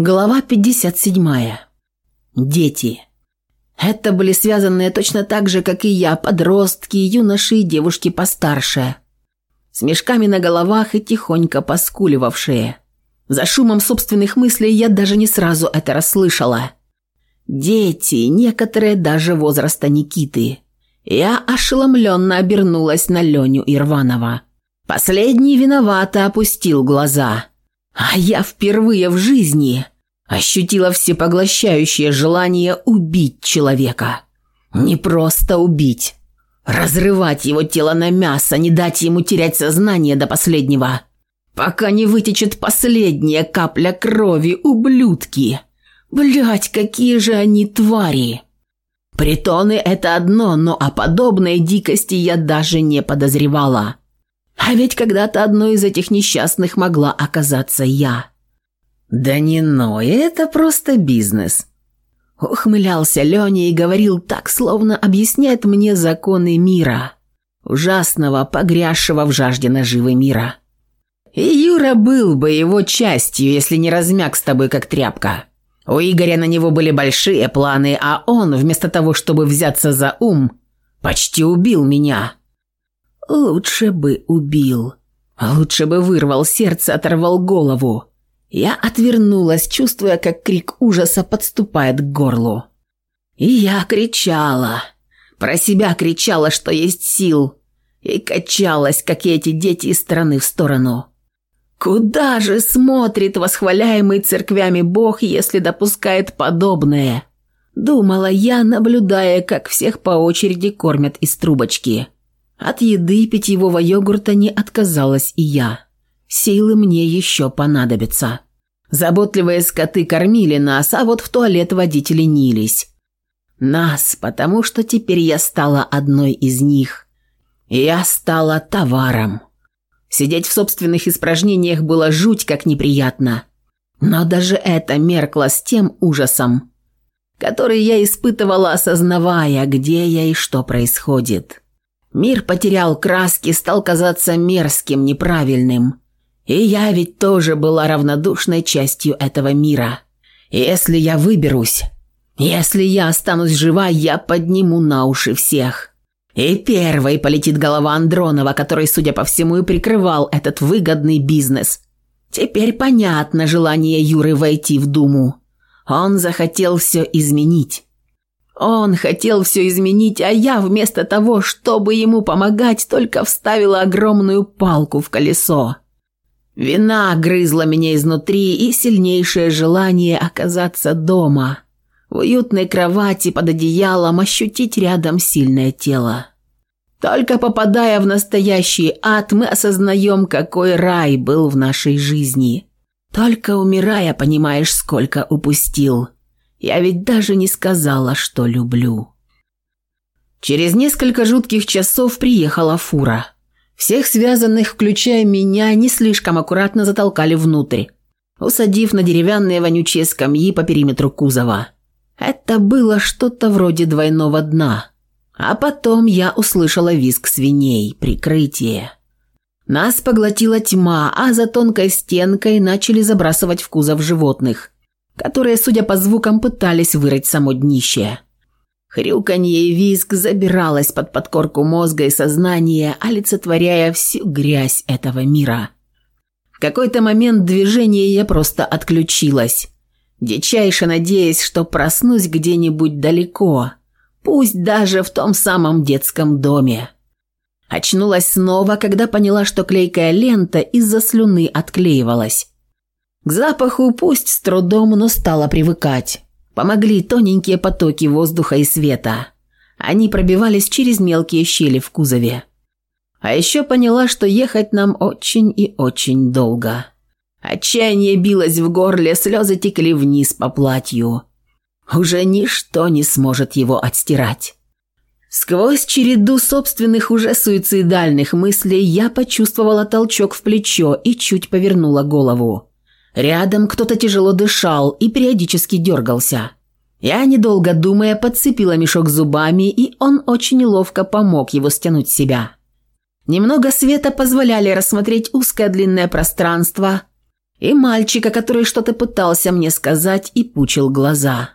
Глава 57. Дети. Это были связанные точно так же, как и я, подростки, юноши и девушки постарше. С мешками на головах и тихонько поскуливавшие. За шумом собственных мыслей я даже не сразу это расслышала. Дети, некоторые даже возраста Никиты. Я ошеломленно обернулась на Леню Ирванова. Последний виновато опустил глаза – а я впервые в жизни ощутила всепоглощающее желание убить человека. Не просто убить. Разрывать его тело на мясо, не дать ему терять сознание до последнего. Пока не вытечет последняя капля крови, ублюдки. Блять, какие же они твари. Притоны – это одно, но о подобной дикости я даже не подозревала. А ведь когда-то одной из этих несчастных могла оказаться я. «Да не ной, это просто бизнес», — ухмылялся Леня и говорил так, словно объясняет мне законы мира, ужасного, погрязшего в жажде наживы мира. «И Юра был бы его частью, если не размяк с тобой, как тряпка. У Игоря на него были большие планы, а он, вместо того, чтобы взяться за ум, почти убил меня». Лучше бы убил. Лучше бы вырвал сердце, оторвал голову. Я отвернулась, чувствуя, как крик ужаса подступает к горлу. И я кричала. Про себя кричала, что есть сил. И качалась, как и эти дети из стороны в сторону. Куда же смотрит восхваляемый церквями Бог, если допускает подобное? Думала я, наблюдая, как всех по очереди кормят из трубочки. От еды и питьевого йогурта не отказалась и я. Силы мне еще понадобятся. Заботливые скоты кормили нас, а вот в туалет водители нились. Нас, потому что теперь я стала одной из них. Я стала товаром. Сидеть в собственных испражнениях было жуть как неприятно. Но даже это меркло с тем ужасом, который я испытывала, осознавая, где я и что происходит. Мир потерял краски, стал казаться мерзким, неправильным. И я ведь тоже была равнодушной частью этого мира. Если я выберусь, если я останусь жива, я подниму на уши всех. И первой полетит голова Андронова, который, судя по всему, и прикрывал этот выгодный бизнес. Теперь понятно желание Юры войти в Думу. Он захотел все изменить. Он хотел все изменить, а я вместо того, чтобы ему помогать, только вставила огромную палку в колесо. Вина грызла меня изнутри и сильнейшее желание оказаться дома, в уютной кровати под одеялом ощутить рядом сильное тело. Только попадая в настоящий ад, мы осознаем, какой рай был в нашей жизни. Только умирая, понимаешь, сколько упустил. Я ведь даже не сказала, что люблю. Через несколько жутких часов приехала фура. Всех связанных, включая меня, не слишком аккуратно затолкали внутрь, усадив на деревянные вонючие скамьи по периметру кузова. Это было что-то вроде двойного дна. А потом я услышала визг свиней, прикрытие. Нас поглотила тьма, а за тонкой стенкой начали забрасывать в кузов животных – которые, судя по звукам, пытались вырыть само днище. Хрюканье и визг забиралось под подкорку мозга и сознания, олицетворяя всю грязь этого мира. В какой-то момент движения я просто отключилась, дичайше надеясь, что проснусь где-нибудь далеко, пусть даже в том самом детском доме. Очнулась снова, когда поняла, что клейкая лента из-за слюны отклеивалась. К запаху пусть с трудом, но стала привыкать. Помогли тоненькие потоки воздуха и света. Они пробивались через мелкие щели в кузове. А еще поняла, что ехать нам очень и очень долго. Отчаяние билось в горле, слезы текли вниз по платью. Уже ничто не сможет его отстирать. Сквозь череду собственных уже суицидальных мыслей я почувствовала толчок в плечо и чуть повернула голову. Рядом кто-то тяжело дышал и периодически дергался. Я, недолго думая, подцепила мешок зубами, и он очень ловко помог его стянуть с себя. Немного света позволяли рассмотреть узкое длинное пространство и мальчика, который что-то пытался мне сказать и пучил глаза.